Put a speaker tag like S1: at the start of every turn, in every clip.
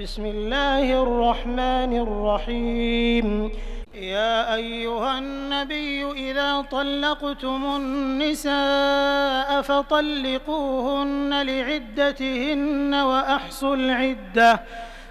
S1: بسم الله الرحمن الرحيم يا أيها النبي إذا طلقتم النساء فطلقوهن لعدتهن وأحصوا العدة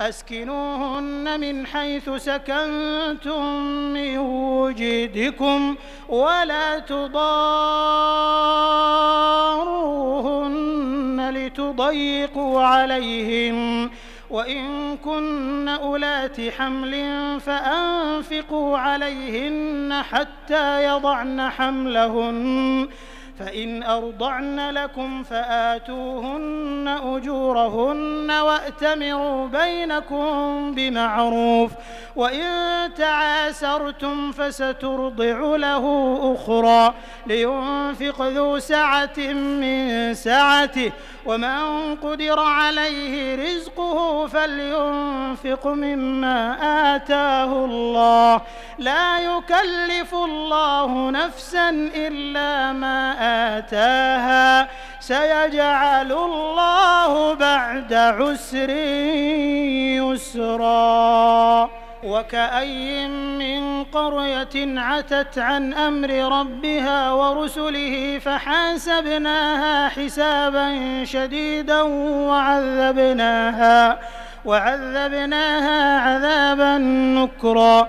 S1: أسكنوهن من حيث سكنتم من وجدكم ولا تضاروهن لتضيقوا عليهم وإن كن أولات حمل فأنفقوا عليهن حتى يضعن حملهن فإن أرضعن لكم فآتوهن أجورهن وأتمروا بينكم بمعروف وإن تعاسرتم فسترضع له أخرى لينفق ذو سعة من سعته ومن قدر عليه رزقه فلينفق مما آتاه الله لا يكلف الله نفسا إلا ما آتاه آتاها سيجعل الله بعد عسر يسرا وكأي من قرية عتت عن أمر ربها ورسله فحاسبناها حسابا شديدا وعذبناها وعذبناها عذابا نكرا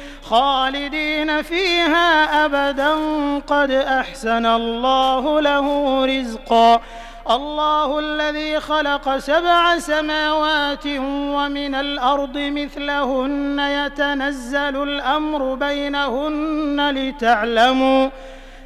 S1: خالدين فيها أبدا قد أحسن الله له رزقا الله الذي خلق سبع سماوات ومن الأرض مثلهن يتنزل الأمر بينهن لتعلموا